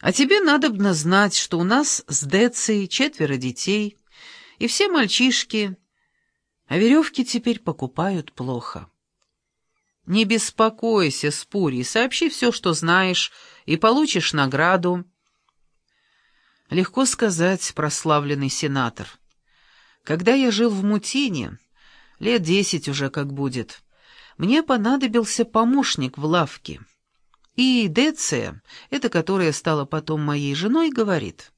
А тебе надобно знать, что у нас с Децей четверо детей, и все мальчишки, а веревки теперь покупают плохо. Не беспокойся, Спурий, сообщи все, что знаешь, и получишь награду. Легко сказать, прославленный сенатор. Когда я жил в Мутине, лет десять уже как будет, мне понадобился помощник в лавке. И Деция, эта, которая стала потом моей женой, говорит,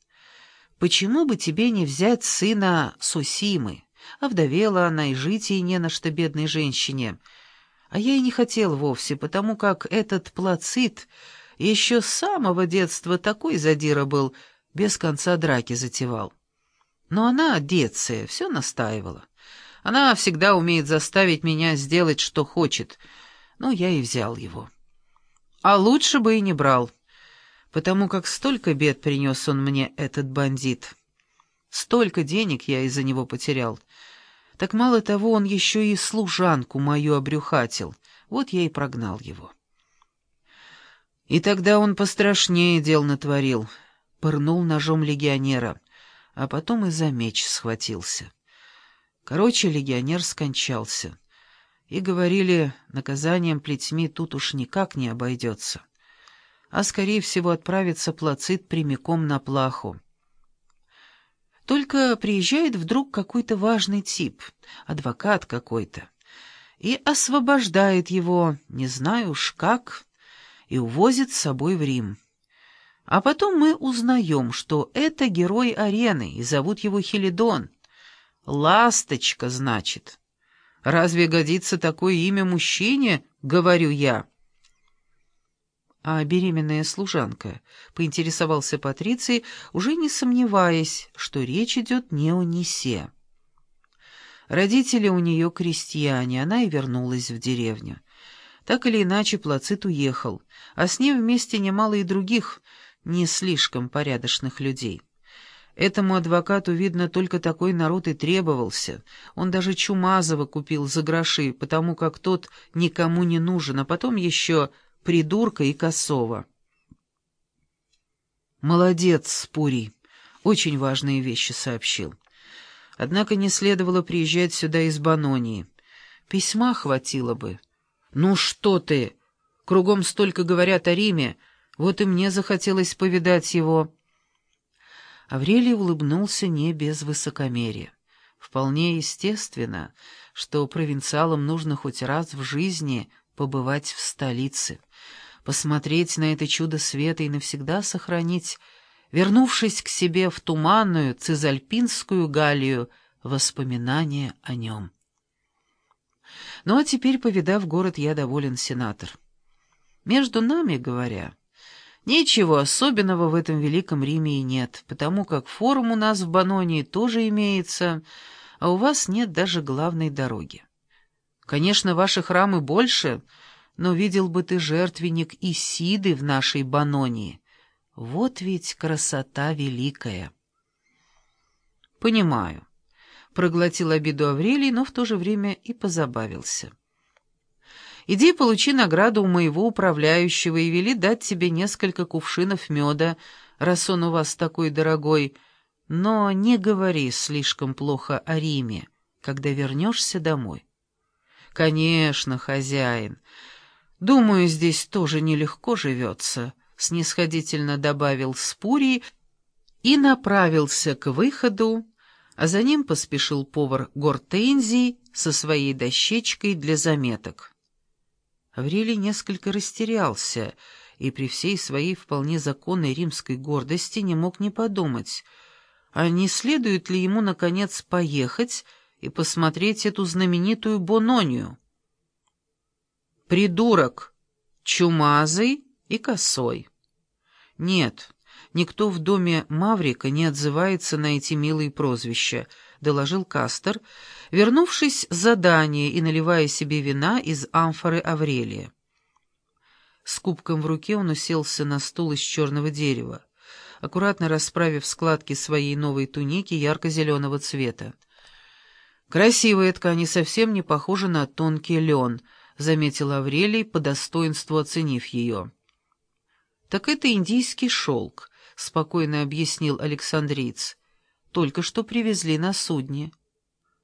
«Почему бы тебе не взять сына Сусимы? Овдовела она, и жить ей не на что бедной женщине. А я и не хотел вовсе, потому как этот плацит еще с самого детства такой задира был, без конца драки затевал. Но она, Деция, все настаивала. Она всегда умеет заставить меня сделать, что хочет, но я и взял его». А лучше бы и не брал, потому как столько бед принес он мне, этот бандит. Столько денег я из-за него потерял. Так мало того, он еще и служанку мою обрюхатил. Вот я и прогнал его. И тогда он пострашнее дел натворил. Пырнул ножом легионера, а потом и за меч схватился. Короче, легионер скончался и говорили, наказанием плетьми тут уж никак не обойдется, а, скорее всего, отправится Плацит прямиком на плаху. Только приезжает вдруг какой-то важный тип, адвокат какой-то, и освобождает его, не знаю уж как, и увозит с собой в Рим. А потом мы узнаем, что это герой арены, и зовут его Хелидон. «Ласточка», значит. Разве годится такое имя мужчине, говорю я?» «А беременная служанка?» — поинтересовался Патриций, уже не сомневаясь, что речь идет не о Нисе. Родители у нее крестьяне, она и вернулась в деревню. Так или иначе, Плацит уехал, а с ним вместе немало и других, не слишком порядочных людей. Этому адвокату, видно, только такой народ и требовался. Он даже Чумазова купил за гроши, потому как тот никому не нужен, а потом еще придурка и косова. «Молодец, Спурий. Очень важные вещи сообщил. Однако не следовало приезжать сюда из Банонии. Письма хватило бы. Ну что ты? Кругом столько говорят о Риме, вот и мне захотелось повидать его». Аврелий улыбнулся не без высокомерия. Вполне естественно, что провинциалам нужно хоть раз в жизни побывать в столице, посмотреть на это чудо света и навсегда сохранить, вернувшись к себе в туманную цизальпинскую Галлию, воспоминания о нем. Ну а теперь, повидав город, я доволен, сенатор. Между нами, говоря, Ничего особенного в этом Великом Риме и нет, потому как форум у нас в Банонии тоже имеется, а у вас нет даже главной дороги. Конечно, ваши храмы больше, но видел бы ты жертвенник Исиды в нашей Банонии. Вот ведь красота великая. Понимаю. Проглотил обиду Аврелий, но в то же время и позабавился. Иди получи награду у моего управляющего и вели дать тебе несколько кувшинов меда, раз он у вас такой дорогой, но не говори слишком плохо о Риме, когда вернешься домой. Конечно, хозяин. Думаю, здесь тоже нелегко живется, — снисходительно добавил Спурий и направился к выходу, а за ним поспешил повар Гортензий со своей дощечкой для заметок. Аврелий несколько растерялся и при всей своей вполне законной римской гордости не мог не подумать, а не следует ли ему, наконец, поехать и посмотреть эту знаменитую Бононию. Придурок, чумазый и косой. Нет, никто в доме Маврика не отзывается на эти милые прозвища —— доложил Кастер, вернувшись с задания и наливая себе вина из амфоры Аврелия. С кубком в руке он уселся на стул из черного дерева, аккуратно расправив складки своей новой туники ярко-зеленого цвета. «Красивая ткань совсем не похожа на тонкий лен», — заметил Аврелий, по достоинству оценив ее. «Так это индийский шелк», — спокойно объяснил Александриц. «Только что привезли на судне».